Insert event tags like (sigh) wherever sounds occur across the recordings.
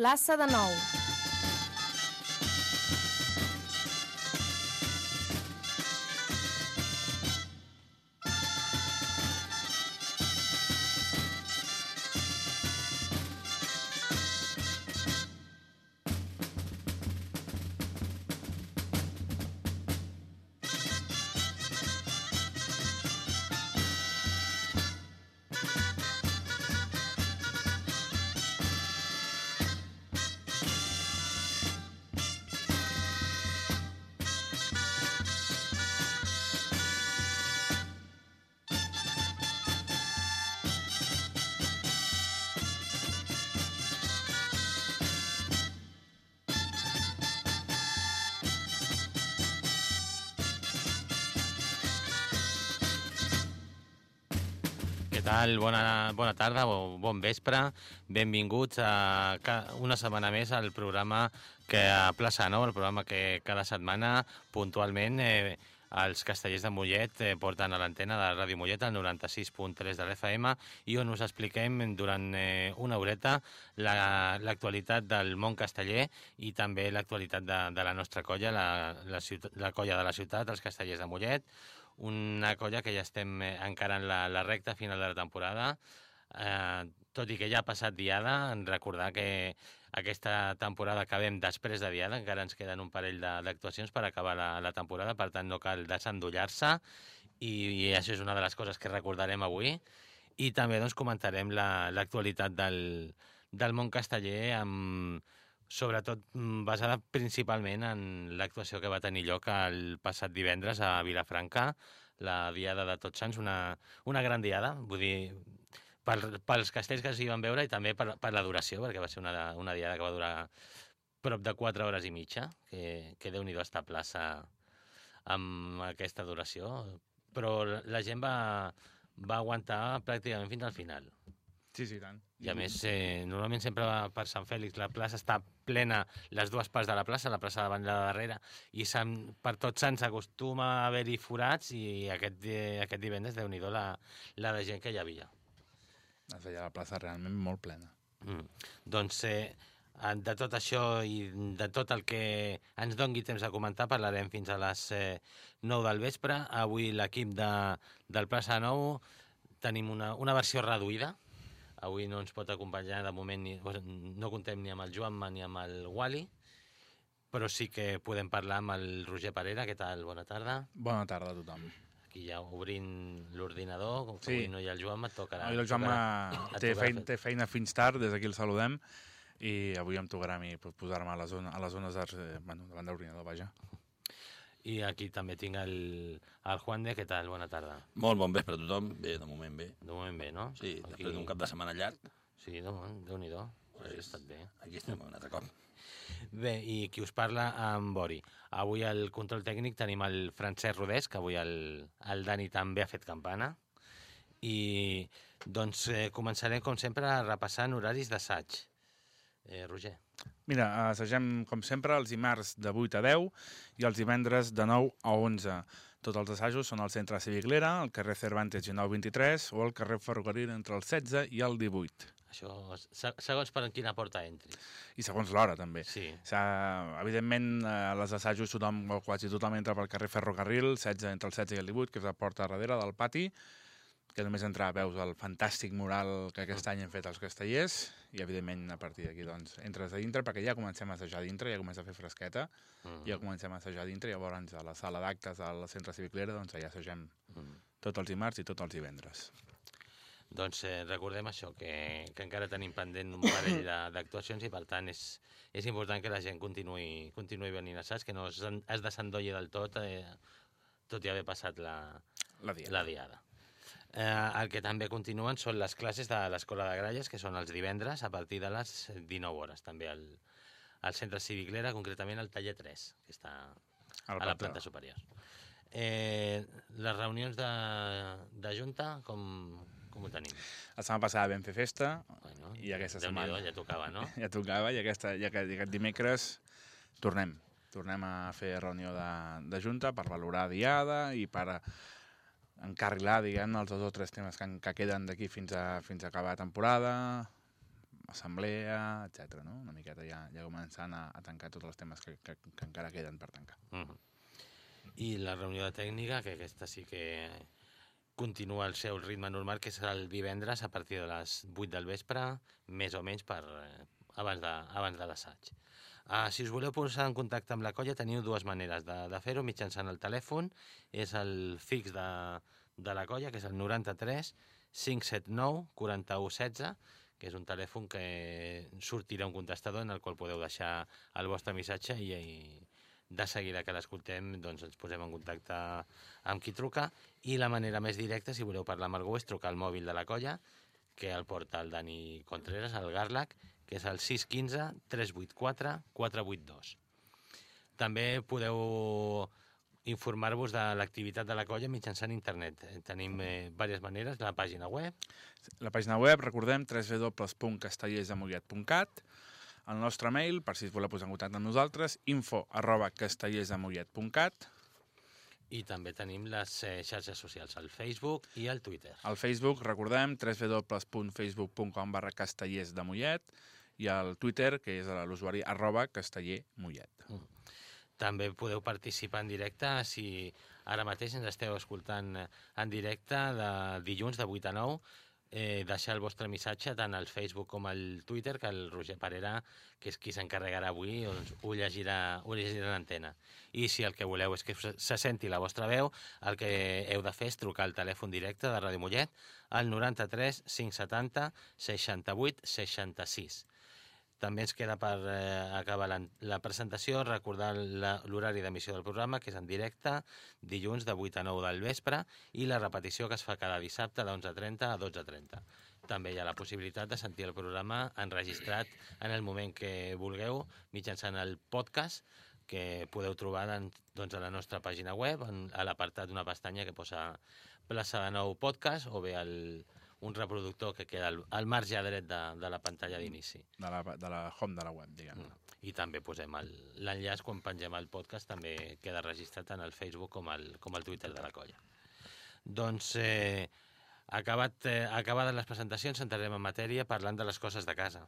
plaça de Nou. Què tal? Bona, bona tarda o bon vespre. Benvinguts a una setmana més al programa que a Plaça Nou, el programa que cada setmana puntualment eh, els castellers de Mollet eh, porten a l'antena de Ràdio Mollet, al 96.3 de l'FM, i on us expliquem durant eh, una horeta la- l'actualitat del món casteller i també l'actualitat de, de la nostra colla, la, la, ciutat, la colla de la ciutat, els castellers de Mollet, una colla que ja estem eh, encara en la, la recta final de la temporada, eh, tot i que ja ha passat diada, en recordar que aquesta temporada acabem després de diada, encara ens queden un parell d'actuacions per acabar la, la temporada, per tant no cal desendollar-se, i, i això és una de les coses que recordarem avui, i també doncs, comentarem la- l'actualitat del, del món casteller amb, sobretot mm, basada principalment en l'actuació que va tenir lloc el passat divendres a Vilafranca, la Diada de Tots Sants, una, una gran diada, vull dir, per, pels castells que s'hi van veure i també per, per la duració, perquè va ser una, una diada que va durar prop de 4 hores i mitja, que, que déu-n'hi-do estar a plaça amb aquesta duració, però la gent va, va aguantar pràcticament fins al final. Sí, sí, tant. I a més, eh, normalment sempre per Sant Fèlix la plaça està plena, les dues parts de la plaça, la plaça davant i la darrere, i Sant, per tots sants acostuma a haver-hi forats i aquest, aquest divendres, déu nhi la, la de gent que hi havia. Es veia la plaça realment molt plena. Mm. Doncs eh, de tot això i de tot el que ens dongui temps de comentar parlarem fins a les eh, 9 del vespre. Avui l'equip de, del Plaça 9 tenim una, una versió reduïda. Avui no ens pot acompanyar de moment, ni, no contem ni amb el Joanma ni amb el Wally, però sí que podem parlar amb el Roger Parera. Què tal? Bona tarda. Bona tarda a tothom. Aquí ja obrint l'ordinador, com que Sí. avui no hi ha el Joanma, et tocarà. Avui el et Joanma tocarà- té, feina, té feina fins tard, des d'aquí el saludem, i avui em tocarà a mi posar-me a les, a les zones eh, bueno, davant de l'ordinador, vaja. I aquí també tinc el, el Juan de, què tal? Bona tarda. Molt bon vespre a tothom. Bé, de moment bé. De moment bé, no? Sí, després d'un cap de setmana llarg, Sí, de moment, Déu-n'hi-do. Pues... Pues- Ha estat bé. aquí estem un altre cop. (laughs) Bé, i qui us parla, en Bori. Avui al control tècnic tenim el Francesc Rodés, que avui el, el Dani també ha fet campana. I doncs eh, començarem, com sempre, repassant horaris d'assaig. Eh, Roger. Mira, assagem, com sempre, els dimarts de 8 a 10 i els divendres de 9 a 11. Tots els assajos són al centre Cívic Lera, al carrer Cervantes 1923 o al carrer Ferrocarril entre el 16 i el 18. Això, se- segons per quina porta entris. I segons l'hora, també. Sí. Evidentment, eh, a les assajos tothom, o quasi tothom entra pel carrer Ferrocarril, 16, entre el 16 i el 18, que és la porta darrere del pati, que només entrar veus el fantàstic mural que aquest any hem fet els castellers, i evidentment a partir d'aquí doncs, entres a dintre, perquè ja comencem a assajar dintre, ja comença a fer fresqueta, Mm. ja comencem a assajar dintre, i llavors a la sala d'actes al centre cívic Lera, doncs allà assagem Mm. tots els dimarts i tots els divendres. Doncs eh, recordem això, que, que encara tenim pendent un parell (coughs) d'actuacions i per tant és, és important que la gent continuï, continuï venint a assaig, que no es, es desendolli del tot, eh, tot i haver passat la, La dia. la diada. Eh, el que també continuen són les classes de l'Escola de Gralles, que són els divendres a partir de les 19 hores, també al, al centre cívic Lera, concretament al taller 3, que està a la planta superior. Eh, les reunions de, de Junta, com, com ho tenim? La setmana passada vam fer festa, Bueno, I aquesta Déu-n'hi-do, setmana- ja tocava, no? (laughs) ja tocava, i, aquesta, i aquest, i aquest dimecres tornem. Tornem a fer reunió de, de Junta per valorar diada i per encarrilar, diguem els dos o tres temes que, que queden d'aquí fins a, fins a acabar la temporada, assemblea, etc. no? Una miqueta ja, ja començant a, a tancar tots els temes que, que, que encara queden per tancar. Uh -huh. I la reunió de tècnica, que aquesta sí que continua el seu ritme normal, que és el divendres a partir de les 8 del vespre, més o menys per, eh, abans de, abans de l'assaig. Uh, si us voleu posar en contacte amb la colla, teniu dues maneres de, de fer-ho mitjançant el telèfon. És el fix de, de la colla, que és el 93 579 41 16, que és un telèfon que sortirà un contestador en el qual podeu deixar el vostre missatge i, i de seguida que l'escoltem doncs ens posem en contacte amb qui truca i la manera més directa, si voleu parlar amb algú, és trucar al mòbil de la colla, que el porta el Dani Contreras, el Garlac, que és el 615 384 482. També podeu informar-vos de l'activitat de la colla mitjançant internet. Eh, Tenim eh, diverses maneres, la pàgina web, La pàgina web, recordem, www.castellersdemollet.cat el nostre mail, per si es voleu posar en contacte amb nosaltres, info arroba castellersdemollet.cat i també tenim les eh, xarxes socials, el Facebook i el Twitter. Al Facebook, recordem, www.facebook.com barra castellersdemollet i al Twitter, que és l'usuari arroba castellermollet. També podeu participar en directe si ara mateix ens esteu escoltant en directe de dilluns de 8 a 9 eh, deixar el vostre missatge tant al Facebook com al Twitter, que el Roger Parera, que és qui s'encarregarà avui, doncs, ho llegirà, ho llegirà en antena. I si el que voleu és que se senti la vostra veu, el que heu de fer és trucar al telèfon directe de Ràdio Mollet al 93 570 68 66. També ens queda per eh, acabar la, la presentació recordar l'horari d'emissió del programa, que és en directe, dilluns de 8 a 9 del vespre, i la repetició que es fa cada dissabte d'11.30 a 12.30. També hi ha la possibilitat de sentir el programa enregistrat en el moment que vulgueu, mitjançant el podcast, que podeu trobar en, doncs, a la nostra pàgina web, en, a l'apartat d'una pestanya que posa plaça de nou podcast, o bé el, un reproductor que queda al, al marge dret de, de la pantalla d'inici. De la, de la home de la web, diguem. Mm. I també posem l'enllaç quan pengem el podcast, també queda registrat tant al Facebook com al, com al Twitter de la colla. Doncs, eh, acabat, eh, acabades les presentacions, entrarem en matèria parlant de les coses de casa.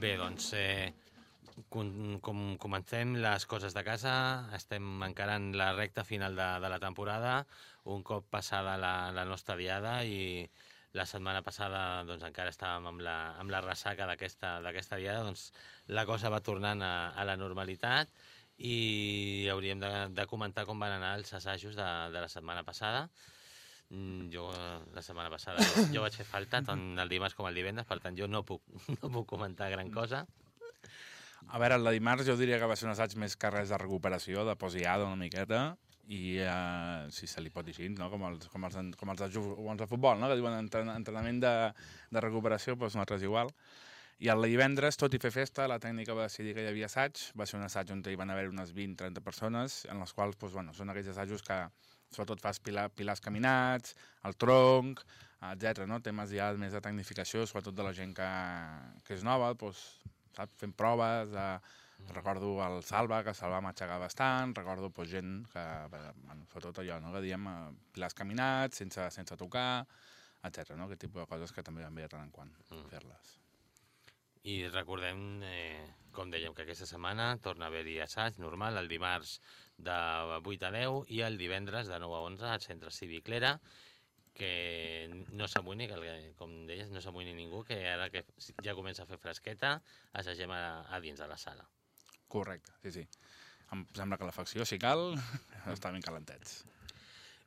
Bé, doncs, eh, com, com comencem les coses de casa, estem encarant la recta final de, de la temporada, un cop passada la, la nostra diada i la setmana passada doncs, encara estàvem amb la, amb la ressaca d'aquesta diada, doncs la cosa va tornant a, a la normalitat i hauríem de, de comentar com van anar els assajos de, de la setmana passada. Mm, Jo la setmana passada jo, vaig fer falta tant el dimarts com el divendres, per tant jo no puc, (laughs) no puc comentar gran cosa. A veure, el dimarts jo diria que va ser un assaig més que res de recuperació, de posiada una miqueta, i eh, si se li pot dir així, no? com, els, com, els, com els, de com els de futbol, no? que diuen entren- entrenament de, de recuperació, doncs nosaltres igual. I el divendres, tot i fer festa, la tècnica va decidir que hi havia assaig, va ser un assaig on hi van haver unes 20-30 persones, en les quals doncs, bueno, són aquells assajos que sobretot fas pilar, pilars caminats, el tronc, etc. no? temes ja més de tecnificació, sobretot de la gent que, que és nova, doncs, saps? fent proves, eh, recordo el Salva, que el Salva m'aixegar bastant, recordo doncs, gent que, bueno, sobretot allò, no? que diem eh, pilars caminats, sense, sense tocar, etc. No? Aquest tipus de coses que també van bé de tant en quant Mm. fer-les. I recordem, eh, com dèiem, que aquesta setmana torna a haver-hi assaig normal, el dimarts de 8 a 10 i el divendres de 9 a 11 al Centre Cívic Lera, que no s'amoïni, com deies, no s'amoïni ningú, que ara que ja comença a fer fresqueta, assagem a, a dins de la sala. Correcte, sí, sí. Em sembla que la facció, si cal, (laughs) està ben calentets.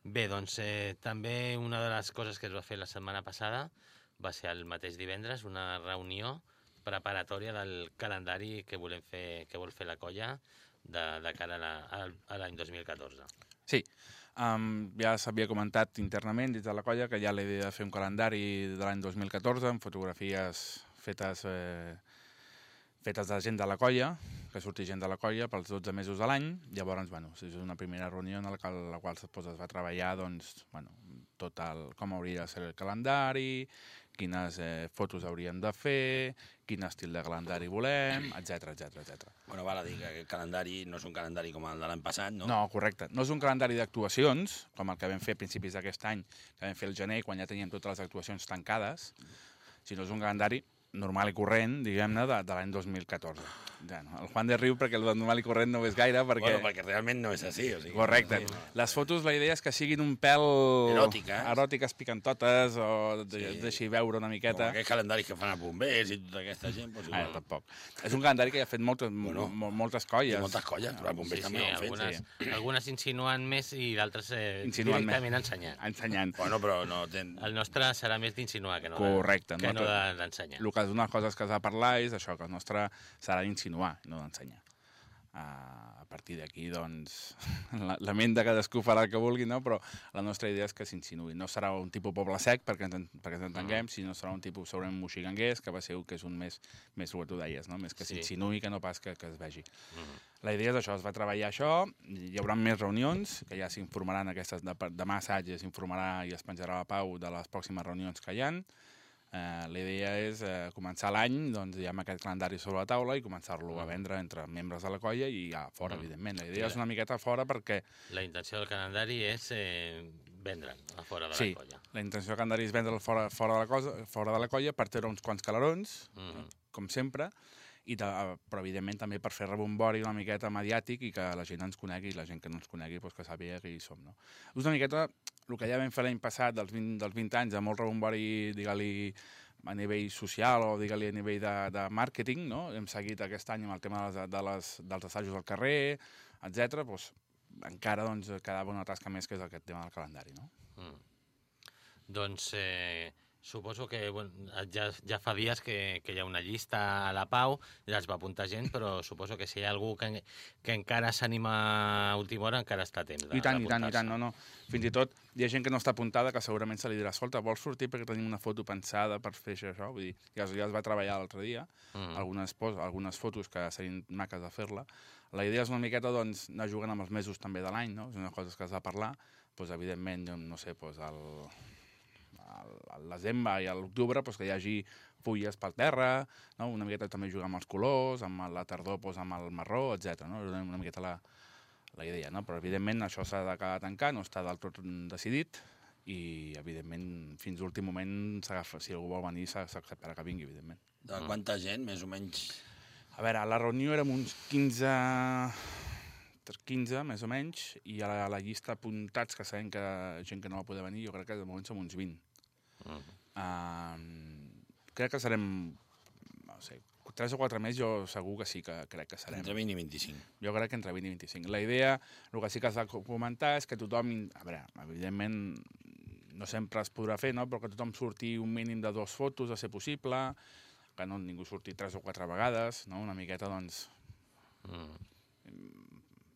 Bé, doncs eh, també una de les coses que es va fer la setmana passada va ser el mateix divendres, una reunió preparatòria del calendari que volem fer que vol fer la colla de, de cara a l'any 2014. Sí, um, ja s'havia comentat internament dins de la colla que la idea de fer un calendari de l'any 2014 amb fotografies fetes, eh, fetes de gent de la colla, que surti gent de la colla pels 12 mesos de l'any, llavors, bueno, és una primera reunió en la qual, la qual doncs, es va treballar, doncs, bueno, tot el, com hauria de ser el calendari, quines eh, fotos hauríem de fer, quin estil de calendari volem, etc etc etc. Bueno, val a dir que aquest calendari no és un calendari com el de l'any passat, no? No, correcte. No és un calendari d'actuacions, com el que vam fer a principis d'aquest any, que vam fer el gener, quan ja teníem totes les actuacions tancades, sinó és un calendari normal i corrent, diguem-ne, de, de l'any 2014. Ja, no. El Juan de riu perquè el normal i corrent no ho és gaire, perquè... Bueno, perquè realment no és així. O sigui, Correcte. no, Les fotos, la idea és que siguin un pèl... Eròtiques. Eròtiques, picantotes, o de, Sí. deixi veure una Com miqueta. aquests calendaris que fan els bombers i tota aquesta gent, doncs Ah, igual. tampoc. És un calendari que ja ha fet moltes, Bueno, mo moltes I colles. moltes colles, però els bombers Sí, també Sí, ho han fet. algunes, sí. algunes insinuant més i d'altres eh, Insinuant directament més. ensenyant. Ensenyant. Bueno, però no... Ten... El nostre serà més d'insinuar que no de- Correcte. que no nosaltres- de- és una cosa que s'ha de parlar és això, que el nostre serà d'insinuar, no d'ensenyar. Uh, a partir d'aquí, doncs, (laughs) la, la ment de cadascú farà el que vulgui, no? però la nostra idea és que s'insinuï. No serà un tipus poble sec, perquè ens, en- perquè ens entenguem, sinó serà un tipus segurament moxiganguès, que va ser que és un més, més el que tu deies, no? més que Sí. s'insinuï que no pas que, que es vegi. Mhm. La idea és això, es va treballar això, hi haurà més reunions, que ja s'informaran aquestes, de, demà assaig ja s'informarà i es penjarà la pau de les pròximes reunions que hi ha. Eh, la idea és eh, començar l'any doncs, ja amb aquest calendari sobre la taula i començar-lo a vendre entre membres de la colla i a fora, Mm. evidentment. La idea és una miqueta fora perquè La intenció del calendari és eh, vendre'l a fora de sí, la colla. la intenció del calendari és vendre'l fora, fora, de la cosa, fora de la colla per treure uns quants calarons, Mhm. com sempre, i de, però evidentment també per fer rebombori una miqueta mediàtic i que la gent ens conegui i la gent que no ens conegui doncs, que sàpiga que som. No? És una miqueta el que ja vam fer l'any passat dels 20, dels 20 anys, de molt rebombori, digue-li, a nivell social o digue-li a nivell de, de màrqueting, no? hem seguit aquest any amb el tema de les, de les, dels assajos al carrer, etc. Doncs, encara doncs, quedava una tasca més que és aquest tema del calendari. No? Mm. Doncs eh, suposo que bueno, ja, ja fa dies que, que hi ha una llista a la Pau, ja es va apuntar gent, però suposo que si hi ha algú que, que encara s'anima a última hora, encara està a temps de- I tant, i tant, i tant, no, no. Fins i tot hi ha gent que no està apuntada que segurament se li dirà, escolta, vols sortir perquè tenim una foto pensada per fer això? això?" Vull dir, ja, ja es va treballar l'altre dia, Mm. algunes, pos, algunes fotos que serien maques de fer-la. La idea és una miqueta, doncs, anar jugant amb els mesos també de l'any, no? És una cosa que es va parlar, doncs, evidentment, no sé, doncs, el, al, desembre i a l'octubre doncs, que hi hagi fulles pel terra, no? una miqueta també jugar amb els colors, amb la tardor doncs, amb el marró, etc. No? Una miqueta la, la idea, no? però evidentment això s'ha de tancar, no està del tot decidit i evidentment fins a l'últim moment s'agafa, si algú vol venir s'acceptarà que vingui, evidentment. De quanta gent, més o menys? A veure, a la reunió érem uns 15, 15 més o menys, i a la, a la llista apuntats, que sabem que gent que no va poder venir, jo crec que de moment som uns 20. Mm. Uh, crec que serem, no sé, 3 o 4 més jo segur que sí que crec que serem. Entre 20 i 25. Jo crec que entre 20 i 25. La idea, el que sí que s'ha de comentar és que tothom, a veure, evidentment no sempre es podrà fer, no? però que tothom surti un mínim de dos fotos a ser possible, que no ningú surti tres o quatre vegades, no? una miqueta, doncs, Mm.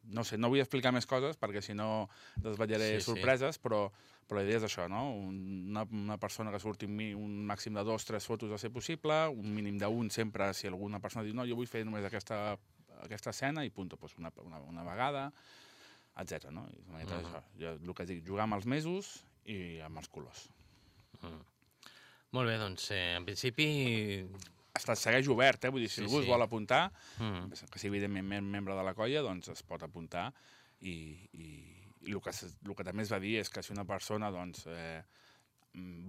No sé, no vull explicar més coses perquè si no desvetllaré Sí, sí, sí. sorpreses, però, però la idea és això, no? Una, una persona que surti un, mi- un màxim de dos, tres fotos a ser possible, un mínim d'un sempre, si alguna persona diu no, jo vull fer només aquesta, aquesta escena i punt, doncs una, una, una vegada, etc. no? I una miqueta Mhm. això. Jo, el que dic, jugar amb els mesos i amb els colors. Mm. Molt bé, doncs eh, en principi... Està, segueix obert, eh? Vull dir, si Sí, algú sí. es vol apuntar, Mm. que sigui evidentment mem- membre de la colla, doncs es pot apuntar i, i, i el, que, el que també es va dir és que si una persona doncs, eh,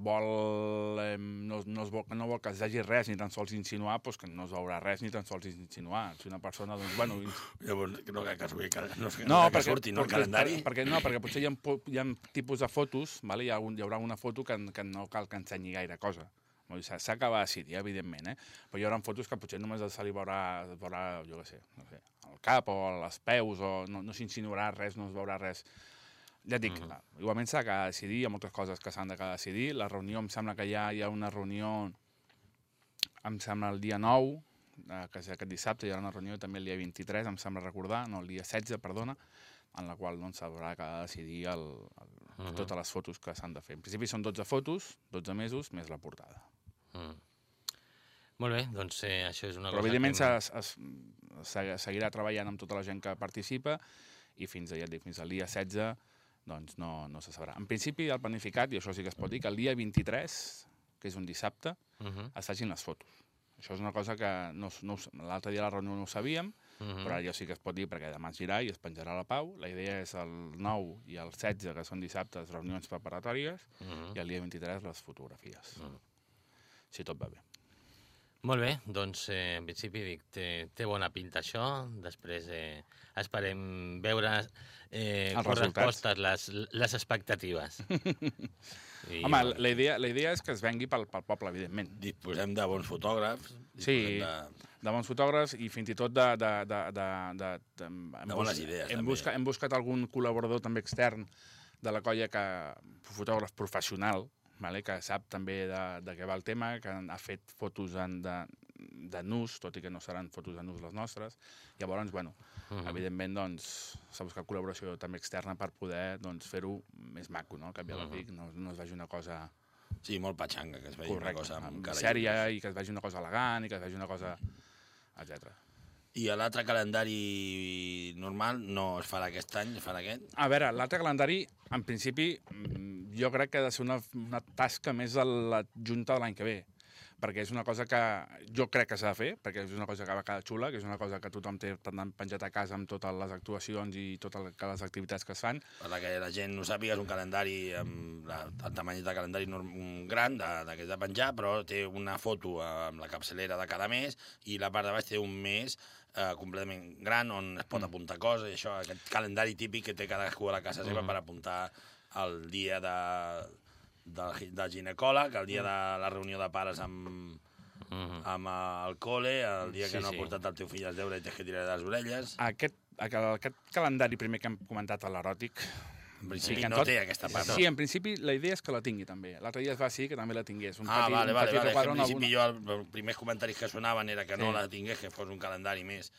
vol, eh, no, no, es vol, no vol que es hagi res ni tan sols insinuar, doncs que no es veurà res ni tan sols insinuar. Si una persona, doncs, bueno... ins- Llavors, no cal que, no, no, No, cal que perquè, surti, no, el perquè, calendari. Per, perquè, no, perquè potser hi ha, hi ha tipus de fotos, vale? hi, ha un, hi haurà una foto que, que no cal que ensenyi gaire cosa. Vull dir, S'ha acabat decidir, evidentment, eh? però hi haurà fotos que potser només se li veurà, veurà jo què sé, no sé, el cap o els peus, o no, no s'insinuarà res, no es veurà res. Ja dic, mm. igualment s'ha de decidir, hi ha moltes coses que s'han de decidir. La reunió, em sembla que ja hi ha una reunió, em sembla el dia 9, eh, que és aquest dissabte, hi ha una reunió també el dia 23, em sembla recordar, no, el dia 16, perdona, en la qual doncs, s'haurà de decidir el, el, Mhm. totes les fotos que s'han de fer. En principi són 12 fotos, 12 mesos, més la portada. Mm. Molt bé, doncs eh, això és una Però, cosa evidentment, que... es, es, es, seguirà treballant amb tota la gent que participa i fins, ja dic, fins al dia 16 doncs no, no se sabrà. En principi, el planificat, i això sí que es pot dir, que el dia 23, que és un dissabte, Uh -huh, es facin les fotos. Això és una cosa que no, no, l'altre dia a la reunió no ho sabíem, uh -huh. però ja sí que es pot dir perquè demà es girà i es penjarà la Pau. La idea és el 9 i el 16, que són dissabtes, reunions preparatòries, Uh -huh. i el dia 23 les fotografies. Mhm. Si tot va bé. Molt bé, doncs eh, en principi dic, té, té bona pinta això, després eh, esperem veure eh, Els correspostes les, les expectatives. (laughs) I, Home, la- la idea, la idea és que es vengui pel, pel poble, evidentment. Disposem de bons fotògrafs. Sí. De... de bons fotògrafs i fins i tot de... de, de, de, de, de, hem De bones idees, hem, també. buscat, hem buscat algun col·laborador també extern de la colla, que fotògraf professional, vale? que sap també de, de què va el tema, que ha fet fotos en, de, de nus, tot i que no seran fotos de nus les nostres. Llavors, bueno, uh -huh. evidentment, doncs, s'ha buscat col·laboració també externa per poder doncs, fer-ho més maco, no? Que a la pic no, no es vegi una cosa Sí, molt patxanga, que es vegi correcta, una cosa amb cara i sèria i que es vegi una cosa elegant i que es vegi una cosa... etc. I a l'altre calendari normal no es farà aquest any, es farà aquest? A veure, l'altre calendari, en principi, mm, jo crec que ha de ser una, una tasca més a la Junta de l'any que ve perquè és una cosa que jo crec que s'ha de fer, perquè és una cosa que va quedar xula, que és una cosa que tothom té penjat a casa amb totes les actuacions i totes les activitats que es fan. Per que la gent no sàpiga, és un calendari amb la, el tamany de calendari gran de- d'aquest de, de penjar, però té una foto amb la capçalera de cada mes i la part de baix té un mes eh, completament gran on es pot apuntar coses, i això, aquest calendari típic que té cadascú a la casa seva Mhm. per apuntar el dia de, del, del ginecòleg, el dia de la reunió de pares amb, Uh -huh. amb el cole, el dia que Sí, no ha sí. portat el teu fill als deures i tens que tirar de les orelles. Aquest, aquest calendari primer que hem comentat a l'eròtic, En principi en no tot- té aquesta part. sí, en principi la idea és que la tingui també. L'altre dia es va decidir que també la tingués. Un Ah, petit, vale, un vale, vale. En principi alguna- jo, els primers comentaris que sonaven era que Sí. no la tingués, que fos un calendari més.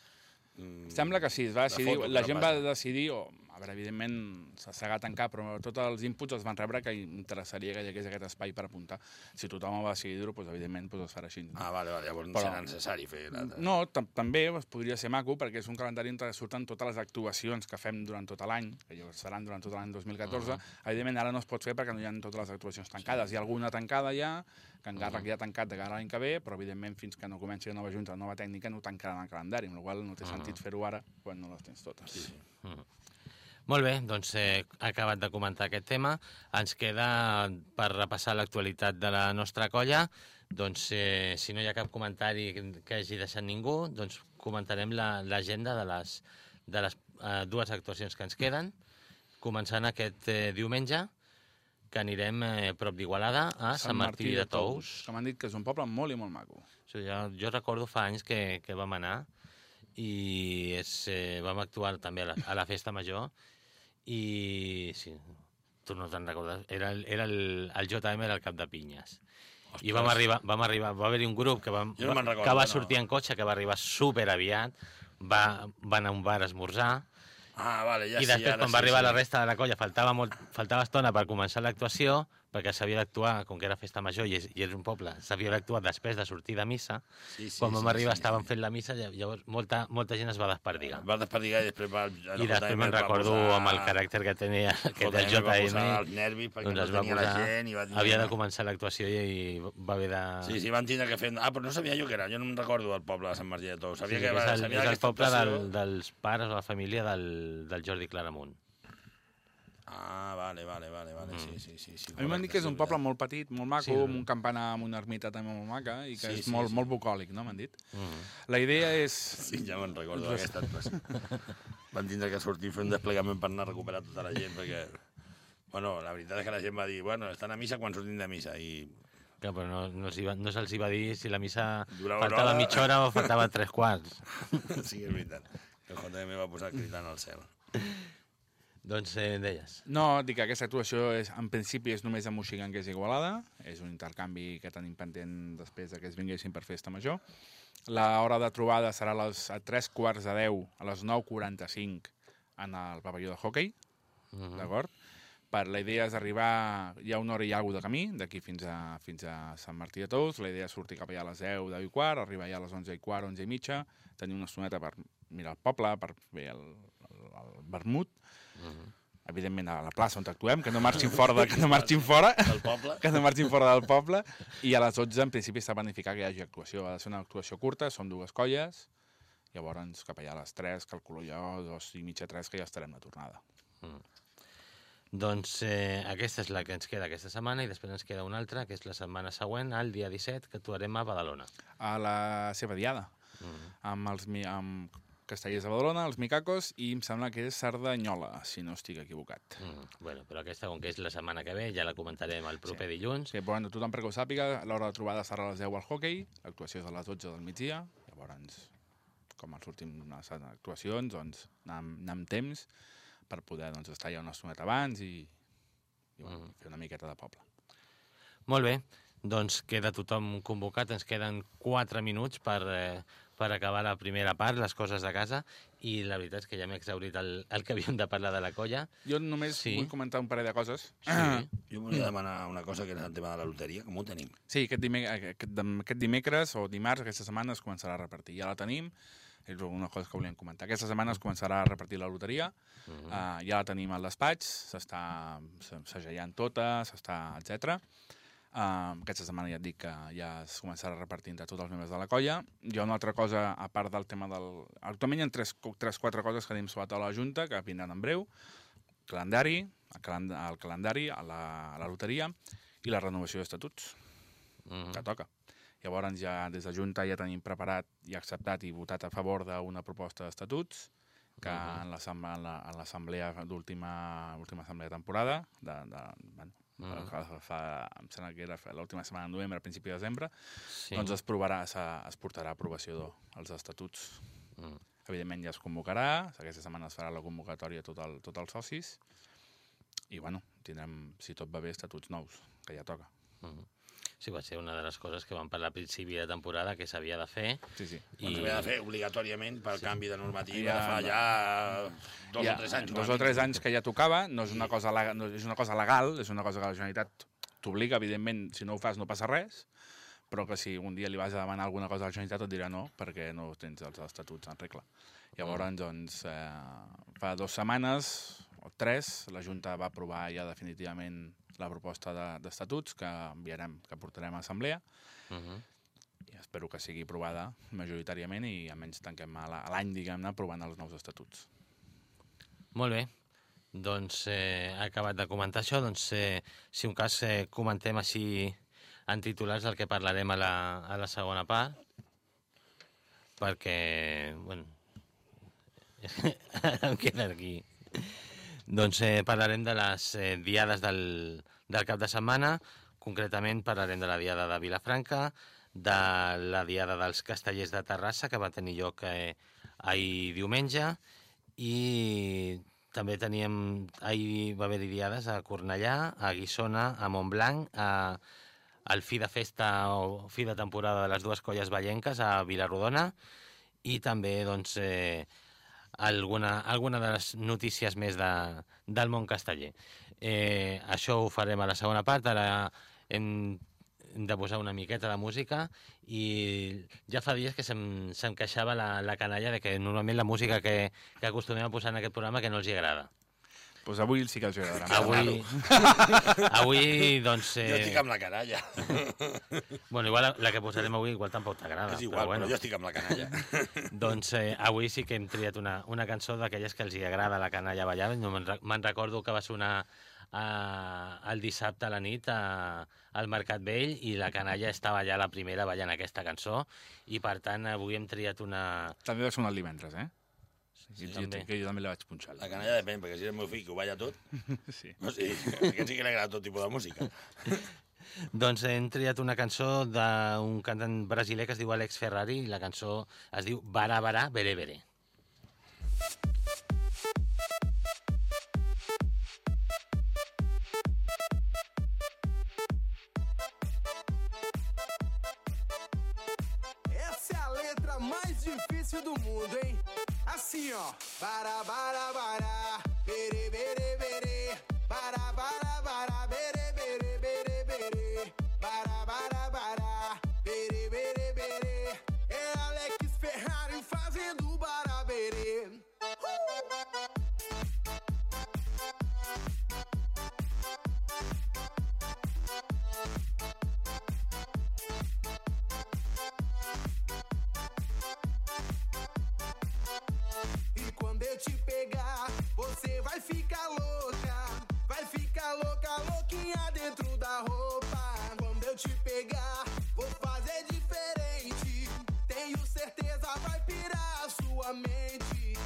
Mm, Sembla que sí, es va decidir, foto la no gent va decidir, o, veure, evidentment s'ha a tancar, però tots els inputs els van rebre que interessaria que hi hagués aquest espai per apuntar. Si tothom va decidir-ho, doncs, evidentment doncs, es farà així. Ah, vale, vale, llavors no Però- serà necessari fer l'altre. No, tam també es podria ser maco, perquè és un calendari on surten totes les actuacions que fem durant tot l'any, que llavors seran durant tot l'any 2014. Evidentment, ara no es pot fer perquè no hi ha totes les actuacions tancades. Hi ha alguna tancada ja, que encara ja ha tancat de cara l'any que ve, però evidentment fins que no comenci la nova junta, la nova tècnica, no tancaran el calendari, amb la qual no té sentit fer-ho ara quan no les tens totes. Sí, sí. Molt bé, doncs eh, ha acabat de comentar aquest tema. Ens queda per repassar l'actualitat de la nostra colla. Doncs, eh, si no hi ha cap comentari que- hagi deixat ningú, doncs comentarem la- l'agenda de les, de les eh, dues actuacions que ens queden, començant aquest eh, diumenge, que anirem eh, prop d'Igualada, a Sant, Martí, de Tous. Que m'han dit que és un poble molt i molt maco. O sigui, jo, jo recordo fa anys que, que vam anar i és, eh, vam actuar també a la, a la festa major i sí, tu no te'n recordes, era, el- era el, el JM era el cap de pinyes. I vam arribar, vam arribar, va haver-hi un grup que, vam, no recordo, que va no. sortir en cotxe, que va arribar super aviat, va, va anar a un bar a esmorzar, Ah, vale, ja i sí, després, ara quan sí, va arribar sí. la resta de la colla, faltava, molt, faltava estona per començar l'actuació, perquè s'havia d'actuar, com que era festa major i és, i és un poble, s'havia d'actuar després de sortir de missa. Sí, sí, quan vam sí, arribar sí, estàvem sí. fent la missa, lla- llavors molta, molta gent es va desperdigar. Va desperdigar i després va... I després me'n recordo amb el caràcter que tenia (laughs) aquest del va posar JM, els nervis perquè doncs no tenia posar, la gent i va dir... havia de començar l'actuació i, i va haver de... Sí, sí, van tindre que fer... Ah, però no sabia jo què era, jo no me'n recordo el poble de Sant Martí de Tous. Sabia sí, que és va, el, sabia és el poble del, dels pares o la família del, del Jordi Claramunt. Ah, vale, vale, vale, vale, sí, sí, sí. sí A mi m'han dit que és un poble molt petit, molt maco, Sí. amb un campanar, amb una ermita també molt maca, i que Sí, és sí, molt, sí. molt bucòlic, no, m'han dit? Mm. La idea és... Sí, ja me'n recordo d'aquesta actuació. (laughs) Van tindre que sortir fer un desplegament per anar a recuperar tota la gent, perquè... Bueno, la veritat és que la gent va dir, bueno, estan a missa quan sortim de missa, i Que, però no, no, va, no se'ls va dir si la missa Durava faltava hora. mitja hora o faltava tres quarts. (laughs) sí, és veritat. Que el JM va posar cridant al cel. Doncs eh, deies. No, dic que aquesta actuació és, en principi és només a Moixigan, que és Igualada. És un intercanvi que tenim pendent després de que es vinguessin per festa major. La hora de trobada serà a, les, a 3 quarts de 10, a les 9.45, en el pavelló de hockey, Mhm. d'acord? Per, la idea és arribar... Hi ha una hora i alguna de camí, d'aquí fins, a, fins a Sant Martí de Tous. La idea és sortir cap allà a les 10, 10 i quart, arribar allà a les 11 i quart, 11 i mitja, tenir una estoneta per mirar el poble, per fer el, el, el vermut. Mhm. Evidentment, a la plaça on actuem, que no marxin fora, de, que no marxin fora, Del poble. que no marxin fora del poble. I a les 12, en principi, està planificat que hi hagi actuació. Ha de ser una actuació curta, són dues colles. Llavors, cap allà a les 3, calculo jo, dos i mitja, 3, que ja estarem de tornada. Doncs eh, aquesta és la que ens queda aquesta setmana i després ens queda una altra, que és la setmana següent, el dia 17, que actuarem a Badalona. A la seva diada, Mm. amb els amb castellers de Badalona, els micacos, i em sembla que és Cerdanyola, si no estic equivocat. Mm. Bueno, però aquesta, com que és la setmana que ve, ja la comentarem el proper sí. dilluns. Sí, bueno, tothom perquè ho sàpiga, l'hora de trobada serà a les 10 al hockey, l'actuació és a les 12 del migdia, llavors, com els últims actuacions, doncs, anar anar amb temps per poder doncs, estar ja una estoneta abans i, i bueno, Mhm. fer una miqueta de poble. Molt bé, doncs queda tothom convocat, ens queden 4 minuts per, eh, per acabar la primera part, les coses de casa, i la veritat és que ja m'he exaurit el, el que havíem de parlar de la colla. Jo només Sí. vull comentar un parell de coses. Sí. Jo volia demanar una cosa que és el tema de la loteria, com ho tenim? Sí, aquest, dime aquest, aquest dimecres o dimarts, aquesta setmana, es començarà a repartir. Ja la tenim, és una cosa que volíem comentar. Aquesta setmana es començarà a repartir la loteria, Mm -hmm. uh, ja la tenim al despatx, s'està se- segellant tota, s'està, etc. Uh, aquesta setmana ja et dic que ja es començarà a repartir entre tots els membres de la colla. Hi ha una altra cosa, a part del tema del... Actualment hi ha tres, tres quatre coses que tenim sobre de la Junta, que vindran en breu. Calendari, el, calend el calendari, a la, a la loteria, i la renovació d'estatuts Mm que toca. Llavors ja des de Junta ja tenim preparat i acceptat i votat a favor d'una proposta d'estatuts que l'assemblea en la- en l'assemblea d'última última assemblea de temporada de, de, bueno, Mhm. fa, fa, em sembla que era l'última setmana de novembre, a principi de desembre, sí. doncs es provarà, se- es portarà a aprovació dels estatuts. Mm. Evidentment ja es convocarà, aquesta setmana es farà la convocatòria a tot el, tot els socis i bueno, tindrem, si tot va bé, estatuts nous, que ja toca. Mm. Sí, va ser una de les coses que vam parlar a principi de temporada que s'havia de fer. Sí, sí. I... Doncs havia de fer obligatòriament pel canvi de normativa Ja, fa ja dos ja, o tres anys. Dos o tres anys que ja tocava, no és una cosa, no, és una cosa legal, és una cosa que la Generalitat t'obliga, evidentment, si no ho fas no passa res, però que si un dia li vas a demanar alguna cosa a la Generalitat et dirà no, perquè no tens els estatuts en regla. Llavors, doncs, eh, fa dues setmanes o tres, la Junta va aprovar ja definitivament la proposta de- d'estatuts que enviarem, que portarem a assemblea, Mm -hmm. i espero que sigui aprovada majoritàriament i almenys tanquem l'any, diguem-ne, aprovant els nous estatuts. Molt bé. Doncs eh, he acabat de comentar això. Doncs, eh, si un cas, eh, comentem així en titulars el que parlarem a la, a la segona part. Perquè, bueno, (laughs) em queda aquí. Doncs eh, parlarem de les eh, diades del, del cap de setmana. Concretament parlarem de la diada de Vilafranca, de la diada dels castellers de Terrassa, que va tenir lloc eh, ahir diumenge, i també teníem, ahir va haver-hi diades a Cornellà, a Guissona, a Montblanc, a, al fi de festa o fi de temporada de les dues colles ballenques a Vilarrodona i també doncs, eh, alguna, alguna de les notícies més de, del món casteller. Eh, això ho farem a la segona part, ara hem, de posar una miqueta de música i ja fa dies que se'm, se'm queixava la, la canalla de que normalment la música que, que acostumem a posar en aquest programa que no els hi agrada. Doncs pues avui sí que els agradarà. Avui, (laughs) avui doncs... Jo estic amb la canalla. (laughs) Bueno, igual la, la que posarem avui igual tampoc t'agrada. és igual, però, bueno. però jo estic amb la canalla. (laughs) Doncs eh, avui sí que hem triat una, una cançó d'aquelles que els hi agrada la canalla ballar. No me'n re- me'n recordo que va sonar eh, el dissabte a la nit a, al Mercat Vell i la canalla estava allà la primera ballant aquesta cançó i per tant avui hem triat una... També va sonar el divendres, eh? Sí, jo, també. que jo també la vaig punxar. La canalla depèn, perquè si és el meu fill que ho balla tot, (laughs) Sí. no sé, aquest sí (laughs) que li agrada tot tipus de música. (laughs) Doncs hem triat una cançó d'un cantant brasiler que es diu Alex Ferrari i la cançó es diu Bara Bara Bere Bere. Essa é a letra mais difícil do mundo, hein? Assim, ó. Bara, bara, bara. Bere, bere, bere. Bara, bara, bara, bere, bere, bere, bere. Bara, bara, bara, bere, bere, bere. É Alex Ferrari fazendo barabere. E quando eu te pegar, você vai ficar louca. Vai ficar louca, louquinha dentro da roupa. Quando eu te pegar, vou fazer diferente. Tenho certeza, vai pirar a sua mente.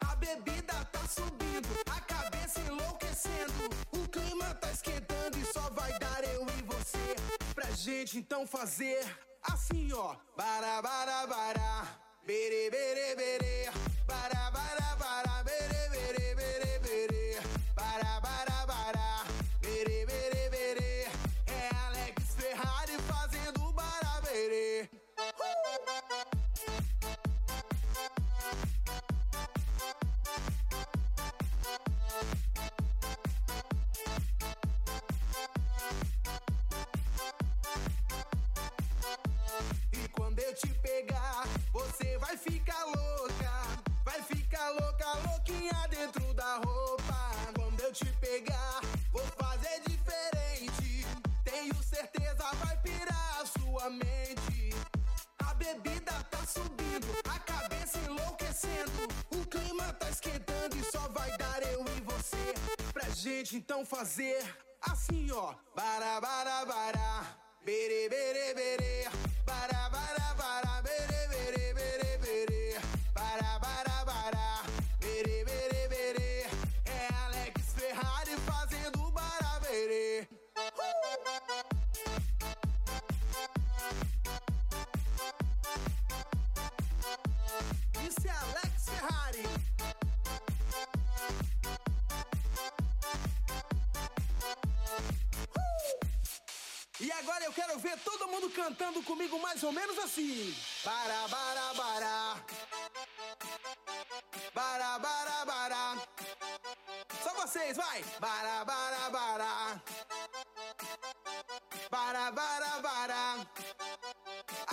A bebida tá subindo, a cabeça enlouquecendo. O clima tá esquentando e só vai dar eu e você. Pra gente então fazer assim, ó. Bara, bara, bara. Bere, bere, bere. Bara, bara, bara. Bere, bere, bere, bere. Bara, bara, bara. Bere, bere, bere. É Alex Ferrari fazendo barabere. E quando eu te pegar, você vai ficar louca. Eu te pegar, vou fazer diferente. Tenho certeza, vai pirar a sua mente. A bebida tá subindo, a cabeça enlouquecendo. O clima tá esquentando e só vai dar eu e você. Pra gente então fazer assim, ó. Bara, bara, bara. Bere, bere, bere. Bara, bara, bara. Bere, bere, bere, bere. Bara, bara, bara. Bere, bere, bere. É Alex Ferrari fazendo barabere. Isso é Alex Ferrari. E agora eu quero ver todo mundo cantando comigo mais ou menos assim. Bara bará, bara, Bará, bara bara, Só vocês, vai. Bara bará, bara, Bará, bara bara,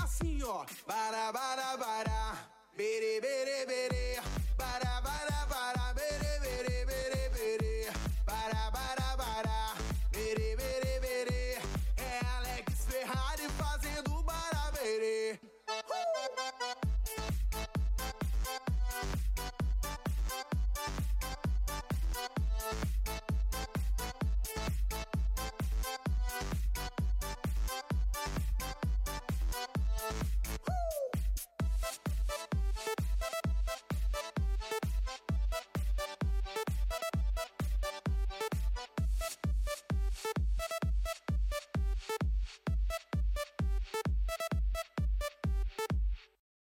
Assim, ó.